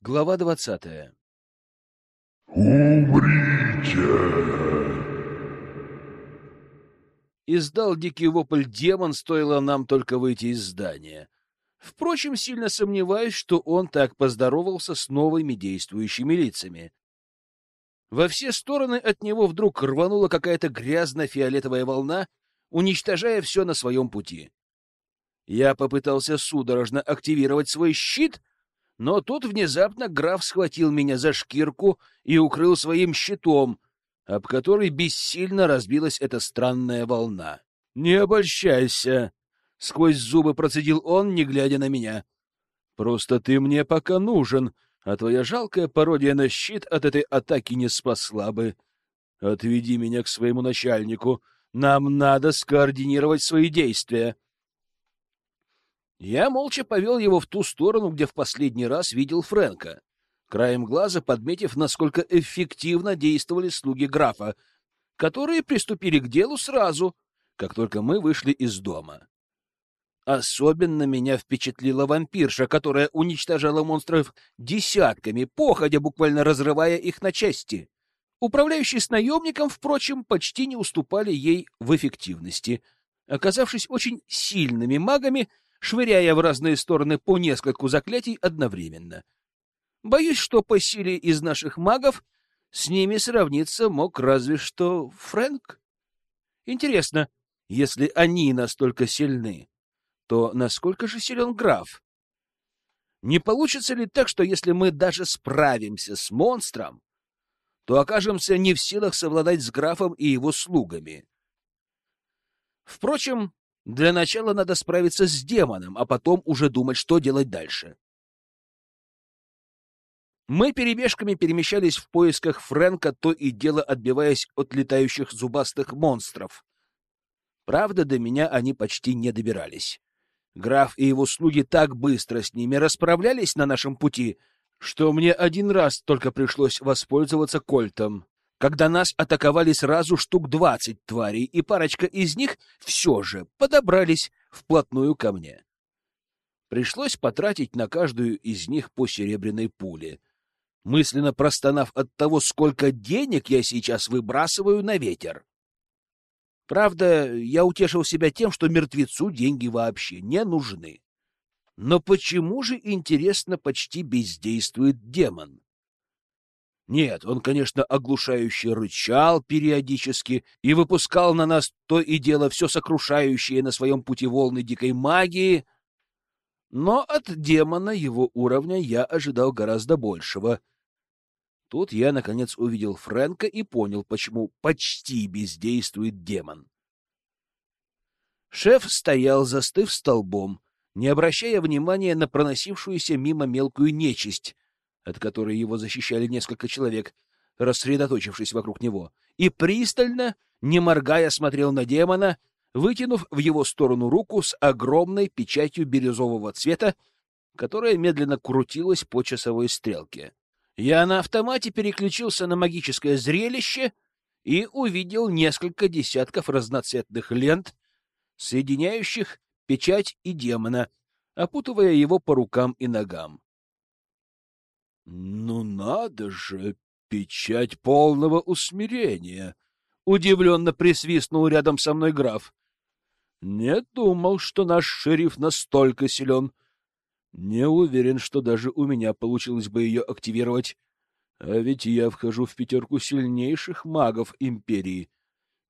Глава двадцатая. «Умрите!» Издал дикий вопль демон, стоило нам только выйти из здания. Впрочем, сильно сомневаюсь, что он так поздоровался с новыми действующими лицами. Во все стороны от него вдруг рванула какая-то грязно-фиолетовая волна, уничтожая все на своем пути. Я попытался судорожно активировать свой щит, но тут внезапно граф схватил меня за шкирку и укрыл своим щитом, об который бессильно разбилась эта странная волна. — Не обольщайся! — сквозь зубы процедил он, не глядя на меня. — Просто ты мне пока нужен, а твоя жалкая пародия на щит от этой атаки не спасла бы. Отведи меня к своему начальнику. Нам надо скоординировать свои действия. Я молча повел его в ту сторону, где в последний раз видел Фрэнка, краем глаза подметив, насколько эффективно действовали слуги графа, которые приступили к делу сразу, как только мы вышли из дома. Особенно меня впечатлила вампирша, которая уничтожала монстров десятками, походя буквально разрывая их на части. Управляющие с наемником, впрочем, почти не уступали ей в эффективности, оказавшись очень сильными магами, швыряя в разные стороны по нескольку заклятий одновременно. Боюсь, что по силе из наших магов с ними сравниться мог разве что Фрэнк. Интересно, если они настолько сильны, то насколько же силен граф? Не получится ли так, что если мы даже справимся с монстром, то окажемся не в силах совладать с графом и его слугами? Впрочем, для начала надо справиться с демоном, а потом уже думать, что делать дальше. Мы перебежками перемещались в поисках Фрэнка, то и дело отбиваясь от летающих зубастых монстров. Правда, до меня они почти не добирались. Граф и его слуги так быстро с ними расправлялись на нашем пути, что мне один раз только пришлось воспользоваться кольтом когда нас атаковали сразу штук двадцать тварей, и парочка из них все же подобрались вплотную ко мне. Пришлось потратить на каждую из них по серебряной пуле, мысленно простонав от того, сколько денег я сейчас выбрасываю на ветер. Правда, я утешил себя тем, что мертвецу деньги вообще не нужны. Но почему же, интересно, почти бездействует демон? Нет, он, конечно, оглушающе рычал периодически и выпускал на нас то и дело все сокрушающее на своем пути волны дикой магии, но от демона его уровня я ожидал гораздо большего. Тут я, наконец, увидел Фрэнка и понял, почему почти бездействует демон. Шеф стоял, застыв столбом, не обращая внимания на проносившуюся мимо мелкую нечисть, от которой его защищали несколько человек, рассредоточившись вокруг него, и пристально, не моргая, смотрел на демона, вытянув в его сторону руку с огромной печатью бирюзового цвета, которая медленно крутилась по часовой стрелке. Я на автомате переключился на магическое зрелище и увидел несколько десятков разноцветных лент, соединяющих печать и демона, опутывая его по рукам и ногам. «Ну надо же! Печать полного усмирения!» — удивленно присвистнул рядом со мной граф. «Не думал, что наш шериф настолько силен. Не уверен, что даже у меня получилось бы ее активировать. А ведь я вхожу в пятерку сильнейших магов Империи.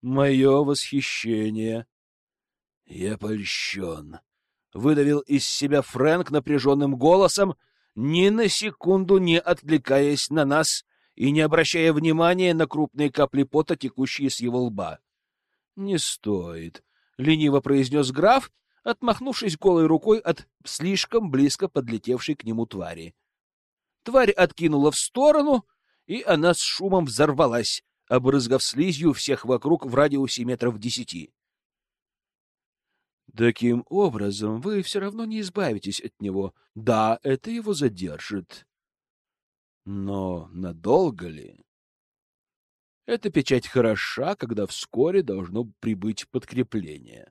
Мое восхищение!» «Я польщен!» — выдавил из себя Фрэнк напряженным голосом — ни на секунду не отвлекаясь на нас и не обращая внимания на крупные капли пота, текущие с его лба. — Не стоит, — лениво произнес граф, отмахнувшись голой рукой от слишком близко подлетевшей к нему твари. Тварь откинула в сторону, и она с шумом взорвалась, обрызгав слизью всех вокруг в радиусе метров десяти. Таким образом, вы все равно не избавитесь от него. Да, это его задержит. Но надолго ли? Эта печать хороша, когда вскоре должно прибыть подкрепление.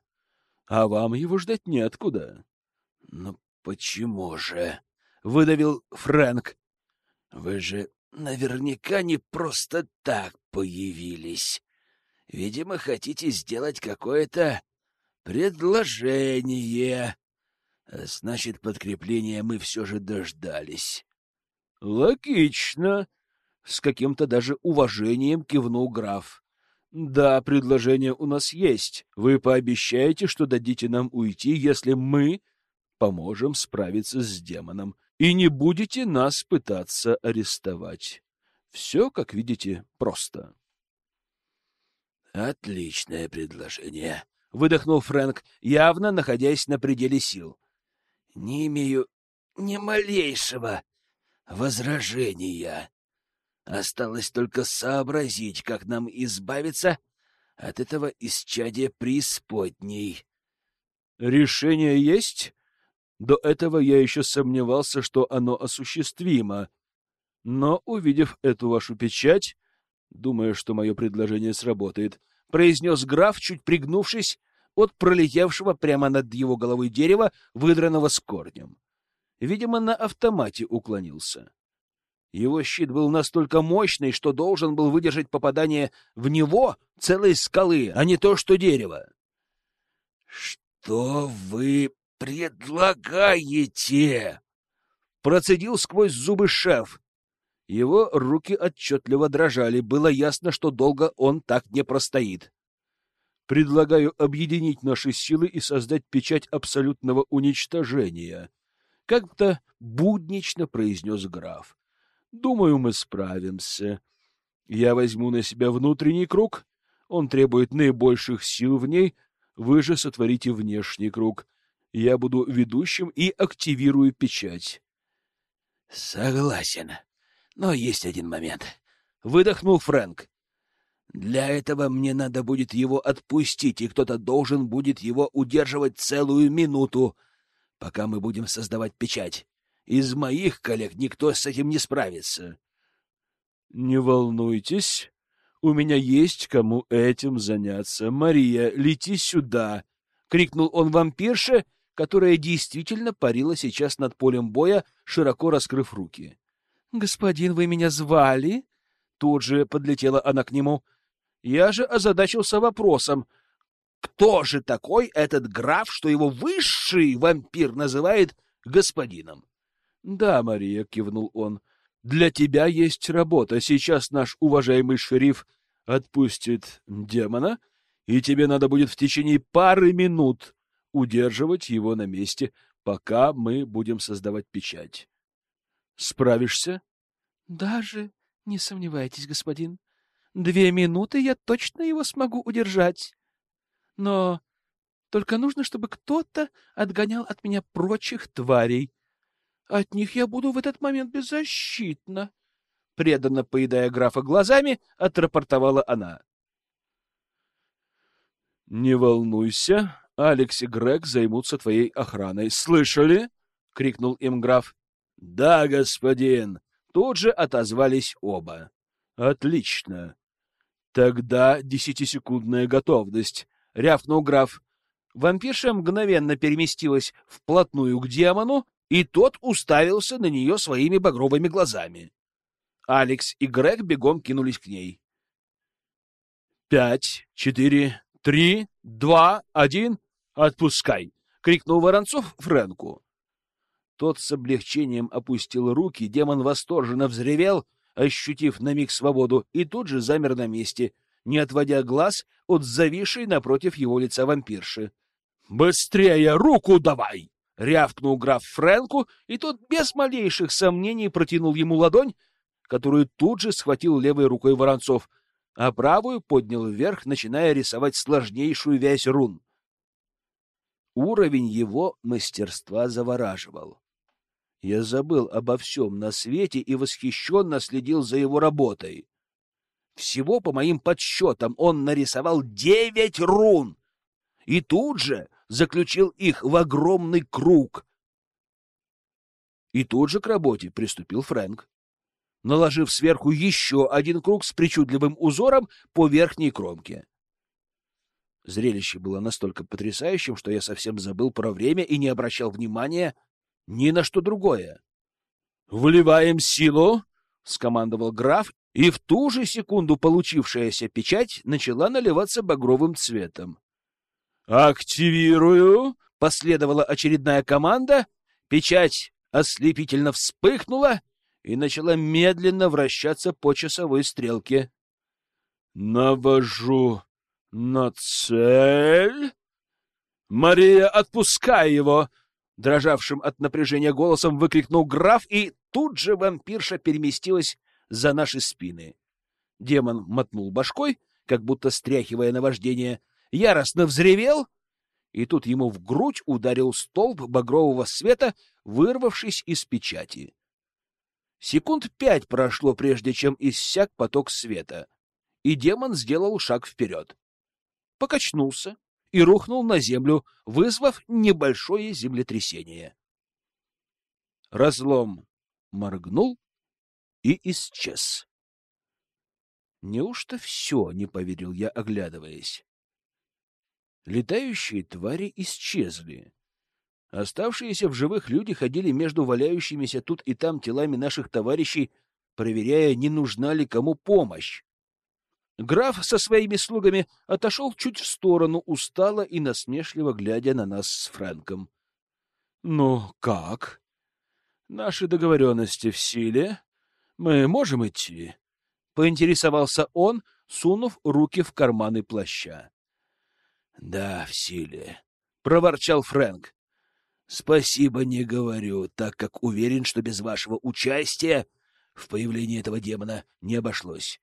А вам его ждать неоткуда. — Но почему же? — выдавил Фрэнк. — Вы же наверняка не просто так появились. Видимо, хотите сделать какое-то предложение. Значит, подкрепления мы все же дождались. — Логично. С каким-то даже уважением кивнул граф. — Да, предложение у нас есть. Вы пообещаете, что дадите нам уйти, если мы поможем справиться с демоном, и не будете нас пытаться арестовать. Все, как видите, просто. — Отличное предложение, — выдохнул Фрэнк, явно находясь на пределе сил. — Не имею ни малейшего возражения. Осталось только сообразить, как нам избавиться от этого исчадия преисподней. — Решение есть? До этого я еще сомневался, что оно осуществимо. Но, увидев эту вашу печать, думая, что мое предложение сработает, произнес граф, чуть пригнувшись от пролетевшего прямо над его головой дерева, выдранного с корнем. Видимо, на автомате уклонился. Его щит был настолько мощный, что должен был выдержать попадание в него целой скалы, а не то что дерево. — Что вы предлагаете? Процедил сквозь зубы шеф. Его руки отчетливо дрожали. Было ясно, что долго он так не простоит. Предлагаю объединить наши силы и создать печать абсолютного уничтожения. Как-то буднично произнес граф. Думаю, мы справимся. Я возьму на себя внутренний круг. Он требует наибольших сил в ней. Вы же сотворите внешний круг. Я буду ведущим и активирую печать. — Согласен. Но есть один момент. Выдохнул Фрэнк. Для этого мне надо будет его отпустить, и кто-то должен будет его удерживать целую минуту, пока мы будем создавать печать. Из моих коллег никто с этим не справится. — Не волнуйтесь, у меня есть кому этим заняться. Мария, лети сюда! — крикнул он вампирше, которая действительно парила сейчас над полем боя, широко раскрыв руки. — Господин, вы меня звали? Тут же подлетела она к нему. Я же озадачился вопросом. Кто же такой этот граф, что его высший вампир называет господином? — Да, Мария, — кивнул он, — для тебя есть работа. Сейчас наш уважаемый шериф отпустит демона, и тебе надо будет в течение пары минут удерживать его на месте, пока мы будем создавать печать. Справишься? — Даже не сомневайтесь, господин. Две минуты я точно его смогу удержать. Но только нужно, чтобы кто-то отгонял от меня прочих тварей. От них я буду в этот момент беззащитна. Преданно поедая графа глазами, отрапортовала она. — Не волнуйся, Алекс и Грег займутся твоей охраной. Слышали? — крикнул им граф. — Да, господин. Тут же отозвались оба. — Отлично. Тогда десятисекундная готовность. Рявкнул граф. Вампирша мгновенно переместилась вплотную к демону, и тот уставился на нее своими багровыми глазами. Алекс и Грег бегом кинулись к ней. «Пять, четыре, три, два, один...» «Отпускай!» — крикнул Воронцов Фрэнку. Тот с облегчением опустил руки, демон восторженно взревел, ощутив на миг свободу, и тут же замер на месте, не отводя глаз от зависшей напротив его лица вампирши. «Быстрее руку давай!» — рявкнул граф Фрэнку, и тот без малейших сомнений протянул ему ладонь, которую тут же схватил левой рукой Воронцов, а правую поднял вверх, начиная рисовать сложнейшую вязь рун. Уровень его мастерства завораживал. Я забыл обо всем на свете и восхищенно следил за его работой. Всего, по моим подсчетам, он нарисовал девять рун и тут же заключил их в огромный круг. И тут же к работе приступил Фрэнк, наложив сверху еще один круг с причудливым узором по верхней кромке. Зрелище было настолько потрясающим, что я совсем забыл про время и не обращал внимания ни на что другое. «Вливаем силу!» скомандовал граф, и в ту же секунду получившаяся печать начала наливаться багровым цветом. «Активирую!» — последовала очередная команда. Печать ослепительно вспыхнула и начала медленно вращаться по часовой стрелке. «Навожу на цель!» «Мария, отпускай его!» Дрожавшим от напряжения голосом выкрикнул граф, и тут же вампирша переместилась за наши спины. Демон мотнул башкой, как будто стряхивая наваждение, яростно взревел, и тут ему в грудь ударил столб багрового света, вырвавшись из печати. Секунд пять прошло, прежде чем иссяк поток света, и демон сделал шаг вперед. Покачнулся, и рухнул на землю, вызвав небольшое землетрясение. Разлом моргнул и исчез. Неужто все, не поверил я, оглядываясь. Летающие твари исчезли. Оставшиеся в живых люди ходили между валяющимися тут и там телами наших товарищей, проверяя, не нужна ли кому помощь. Граф со своими слугами отошел чуть в сторону, устало и насмешливо глядя на нас с Фрэнком. — Ну, как? Наши договоренности в силе? Мы можем идти? — поинтересовался он, сунув руки в карманы плаща. — Да, в силе, — проворчал Фрэнк. — Спасибо не говорю, так как уверен, что без вашего участия в появлении этого демона не обошлось.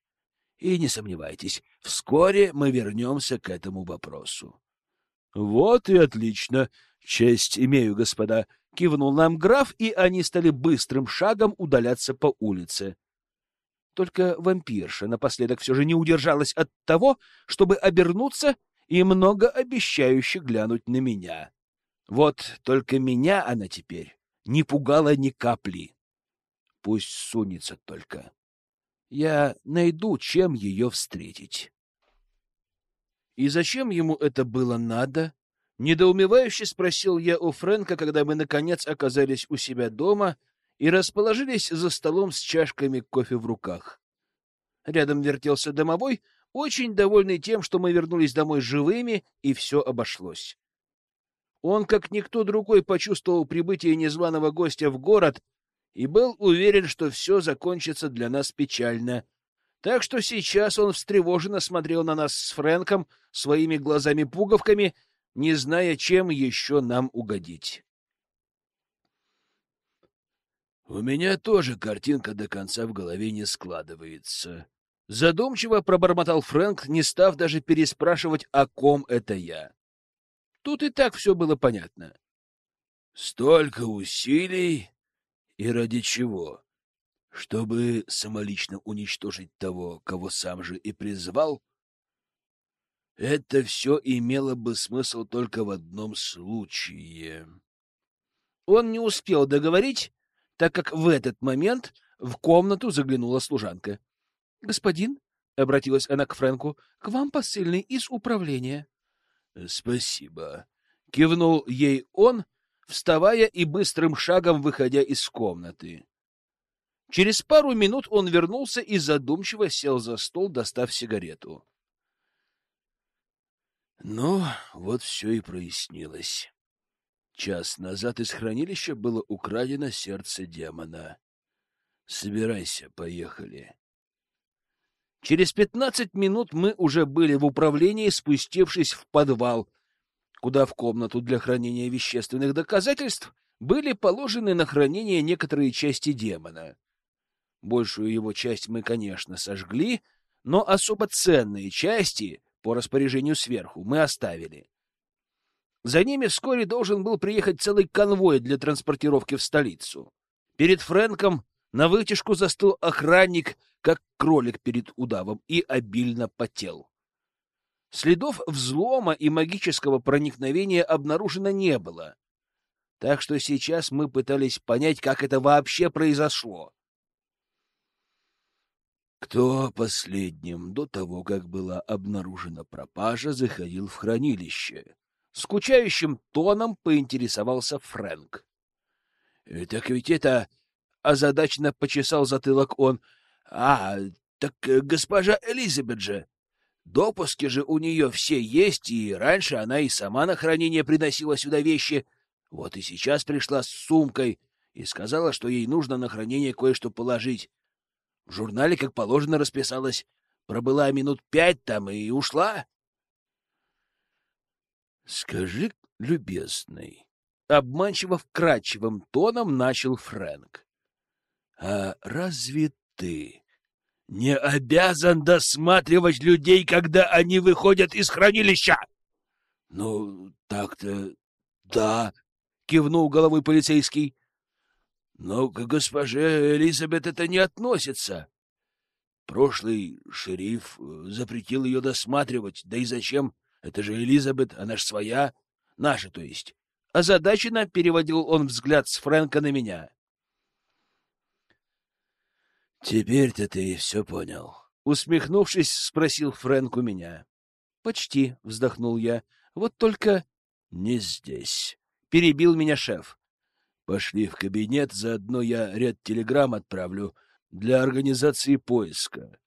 И не сомневайтесь, вскоре мы вернемся к этому вопросу. — Вот и отлично. Честь имею, господа. Кивнул нам граф, и они стали быстрым шагом удаляться по улице. Только вампирша напоследок все же не удержалась от того, чтобы обернуться и многообещающе глянуть на меня. Вот только меня она теперь не пугала ни капли. Пусть сунется только я найду, чем ее встретить. И зачем ему это было надо? Недоумевающе спросил я у Фрэнка, когда мы, наконец, оказались у себя дома и расположились за столом с чашками кофе в руках. Рядом вертелся домовой, очень довольный тем, что мы вернулись домой живыми, и все обошлось. Он, как никто другой, почувствовал прибытие незваного гостя в город и был уверен, что все закончится для нас печально. Так что сейчас он встревоженно смотрел на нас с Фрэнком своими глазами-пуговками, не зная, чем еще нам угодить. «У меня тоже картинка до конца в голове не складывается», — задумчиво пробормотал Фрэнк, не став даже переспрашивать, о ком это я. Тут и так все было понятно. «Столько усилий, и ради чего? Чтобы самолично уничтожить того, кого сам же и призвал? Это все имело бы смысл только в одном случае. Он не успел договорить, так как в этот момент в комнату заглянула служанка. — Господин, — обратилась она к Фрэнку, — к вам посыльный из управления. — Спасибо. — кивнул ей он, вставая и быстрым шагом выходя из комнаты. Через пару минут он вернулся и задумчиво сел за стол, достав сигарету. Ну, вот все и прояснилось. Час назад из хранилища было украдено сердце демона. Собирайся, поехали. Через пятнадцать минут мы уже были в управлении, спустившись в подвал, куда в комнату для хранения вещественных доказательств были положены на хранение некоторые части демона. Большую его часть мы, конечно, сожгли, но особо ценные части по распоряжению сверху мы оставили. За ними вскоре должен был приехать целый конвой для транспортировки в столицу. Перед Фрэнком на вытяжку застыл охранник, как кролик перед удавом, и обильно потел. Следов взлома и магического проникновения обнаружено не было. Так что сейчас мы пытались понять, как это вообще произошло. Кто последним, до того, как была обнаружена пропажа, заходил в хранилище? Скучающим тоном поинтересовался Фрэнк. — Так ведь это озадаченно почесал затылок он. — А, так э, госпожа Элизабет же. Допуски же у нее все есть, и раньше она и сама на хранение приносила сюда вещи. Вот и сейчас пришла с сумкой и сказала, что ей нужно на хранение кое-что положить. В журнале, как положено, расписалась. Пробыла минут пять там и ушла. — Скажи, любезный, — обманчиво вкрадчивым тоном начал Фрэнк. — А разве ты не обязан досматривать людей, когда они выходят из хранилища? — Ну, так-то да, — кивнул головой полицейский. — Но к госпоже Элизабет это не относится. Прошлый шериф э, запретил ее досматривать, да и зачем? Это же Элизабет, она ж своя, наша, то есть. Озадаченно переводил он взгляд с Фрэнка на меня. «Теперь-то ты все понял», — усмехнувшись, спросил Фрэнк у меня. «Почти», — вздохнул я. «Вот только...» «Не здесь», — перебил меня шеф. «Пошли в кабинет, заодно я ряд телеграмм отправлю для организации поиска.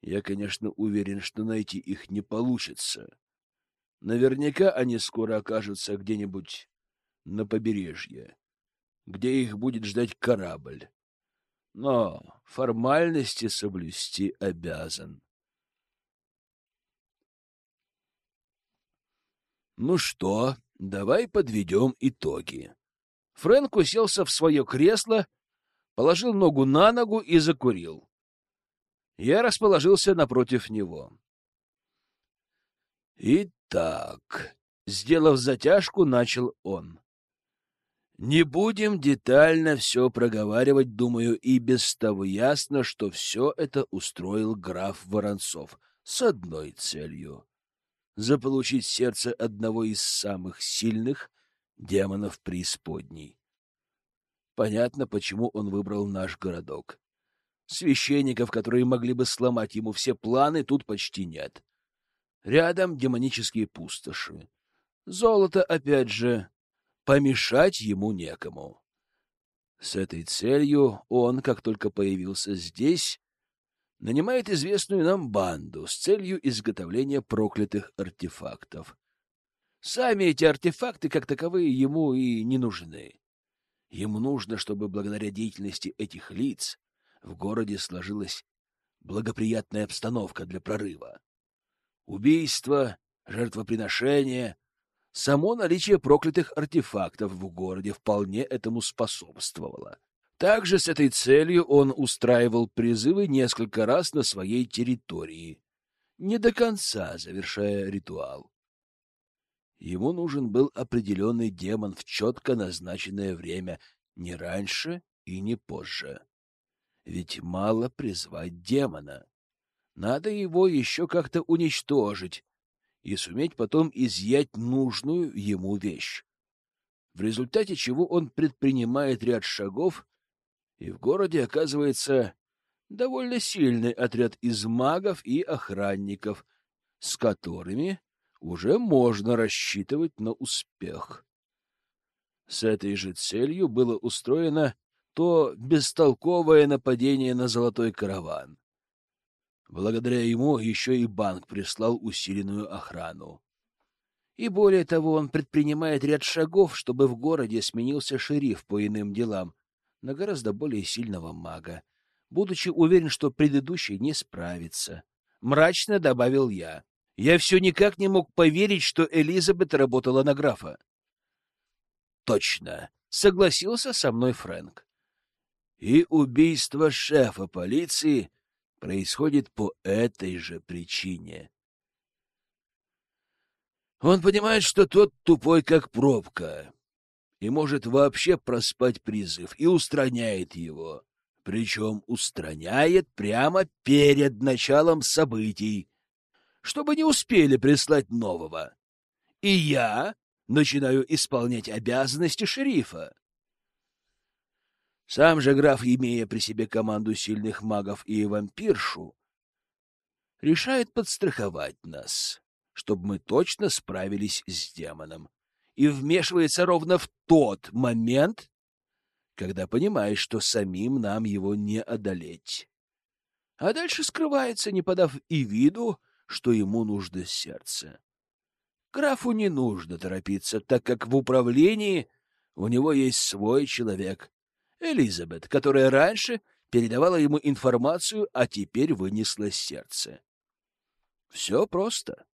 Я, конечно, уверен, что найти их не получится. Наверняка они скоро окажутся где-нибудь на побережье, где их будет ждать корабль. Но формальности соблюсти обязан. Ну что, давай подведем итоги. Фрэнк уселся в свое кресло, положил ногу на ногу и закурил. Я расположился напротив него. Итак, сделав затяжку, начал он. Не будем детально все проговаривать, думаю, и без того ясно, что все это устроил граф Воронцов с одной целью — заполучить сердце одного из самых сильных демонов преисподней. Понятно, почему он выбрал наш городок. Священников, которые могли бы сломать ему все планы, тут почти нет. Рядом демонические пустоши. Золото, опять же, помешать ему некому. С этой целью он, как только появился здесь, нанимает известную нам банду с целью изготовления проклятых артефактов. Сами эти артефакты, как таковые, ему и не нужны. Ему нужно, чтобы благодаря деятельности этих лиц в городе сложилась благоприятная обстановка для прорыва. Убийства, жертвоприношения, Само наличие проклятых артефактов в городе вполне этому способствовало. Также с этой целью он устраивал призывы несколько раз на своей территории, не до конца завершая ритуал. Ему нужен был определенный демон в четко назначенное время, не раньше и не позже. Ведь мало призвать демона. Надо его еще как-то уничтожить, и суметь потом изъять нужную ему вещь. В результате чего он предпринимает ряд шагов, и в городе оказывается довольно сильный отряд из магов и охранников, с которыми уже можно рассчитывать на успех. С этой же целью было устроено то бестолковое нападение на золотой караван. Благодаря ему еще и банк прислал усиленную охрану. И более того, он предпринимает ряд шагов, чтобы в городе сменился шериф по иным делам на гораздо более сильного мага, будучи уверен, что предыдущий не справится. Мрачно добавил я. Я все никак не мог поверить, что Элизабет работала на графа. Точно, согласился со мной Фрэнк. И убийство шефа полиции происходит по этой же причине. Он понимает, что тот тупой, как пробка, и может вообще проспать призыв, и устраняет его. Причем устраняет прямо перед началом событий, чтобы не успели прислать нового. И я начинаю исполнять обязанности шерифа. Сам же граф, имея при себе команду сильных магов и вампиршу, решает подстраховать нас, чтобы мы точно справились с демоном, и вмешивается ровно в тот момент, когда понимаешь, что самим нам его не одолеть. А дальше скрывается, не подав и виду, что ему нужно сердце. Графу не нужно торопиться, так как в управлении у него есть свой человек, Элизабет, которая раньше передавала ему информацию, а теперь вынесла сердце. Все просто.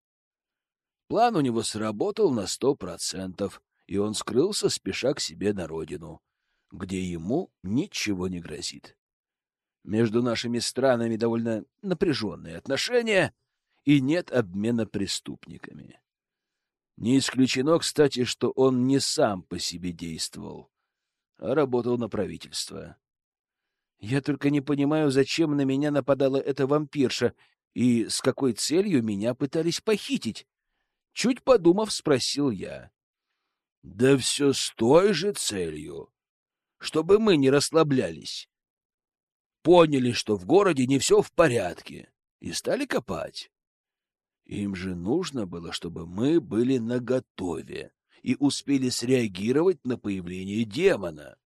План у него сработал на сто процентов, и он скрылся, спеша к себе на родину, где ему ничего не грозит. Между нашими странами довольно напряженные отношения, и нет обмена преступниками. Не исключено, кстати, что он не сам по себе действовал, работал на правительство. Я только не понимаю, зачем на меня нападала эта вампирша и с какой целью меня пытались похитить. Чуть подумав, спросил я. — Да все с той же целью, чтобы мы не расслаблялись. Поняли, что в городе не все в порядке, и стали копать. Им же нужно было, чтобы мы были наготове и успели среагировать на появление демона.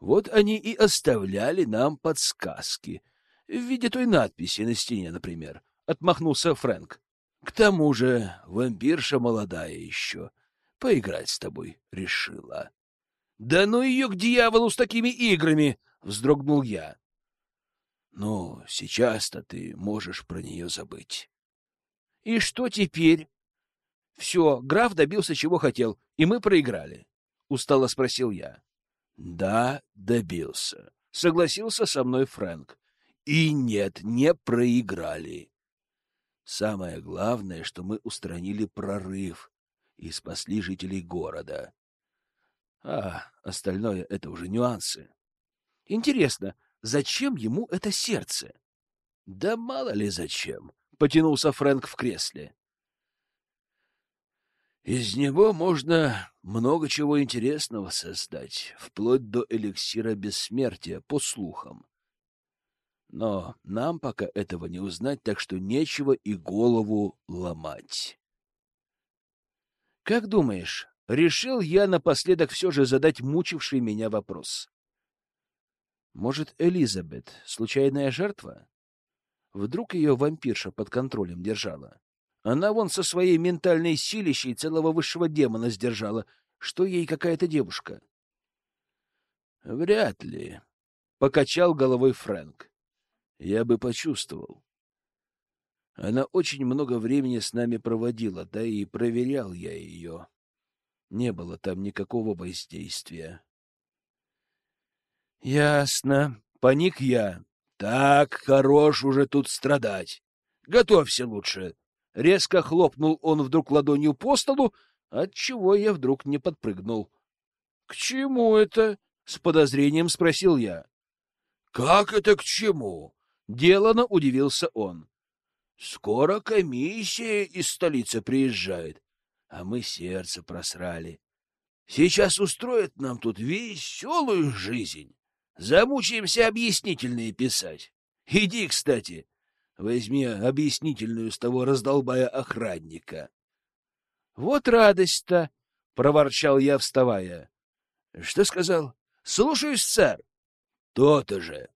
Вот они и оставляли нам подсказки, в виде той надписи на стене, например, — отмахнулся Фрэнк. К тому же вампирша молодая еще. Поиграть с тобой решила. — Да ну ее к дьяволу с такими играми! — вздрогнул я. — Ну, сейчас-то ты можешь про нее забыть. — И что теперь? — Все, граф добился, чего хотел, и мы проиграли. — устало спросил я. — Да, добился. — согласился со мной Фрэнк. — И нет, не проиграли. Самое главное, что мы устранили прорыв и спасли жителей города. А остальное — это уже нюансы. Интересно, зачем ему это сердце? Да мало ли зачем, — потянулся Фрэнк в кресле. Из него можно много чего интересного создать, вплоть до эликсира бессмертия, по слухам. Но нам пока этого не узнать, так что нечего и голову ломать. Как думаешь, решил я напоследок все же задать мучивший меня вопрос. Может, Элизабет — случайная жертва? Вдруг ее вампирша под контролем держала? Она вон со своей ментальной силищей целого высшего демона сдержала. Что ей какая-то девушка? — Вряд ли, — покачал головой Фрэнк я бы почувствовал. Она очень много времени с нами проводила, да и проверял я ее. Не было там никакого воздействия. — Ясно. Паник я. Так, хорош уже тут страдать. Готовься лучше. Резко хлопнул он вдруг ладонью по столу, отчего я вдруг не подпрыгнул. — К чему это? — с подозрением спросил я. — Как это к чему? Делано удивился он. Скоро комиссия из столицы приезжает, а мы сердце просрали. Сейчас устроят нам тут веселую жизнь. Замучаемся объяснительные писать. Иди, кстати, возьми объяснительную с того раздолбая охранника. — Вот радость-то! — проворчал я, вставая. — Что сказал? — Слушаюсь, сэр. — То-то же.